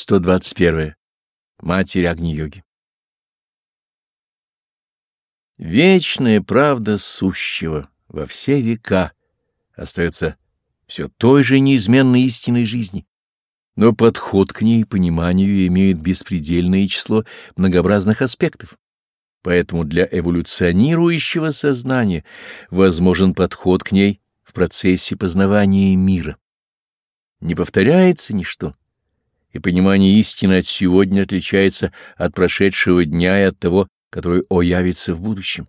121. Матерь Агни-йоги. Вечная правда сущего во все века остается все той же неизменной истинной жизни, но подход к ней пониманию имеет беспредельное число многообразных аспектов. Поэтому для эволюционирующего сознания возможен подход к ней в процессе познавания мира. Не повторяется ничто и понимание истины от сегодня отличается от прошедшего дня и от того, который оявится в будущем.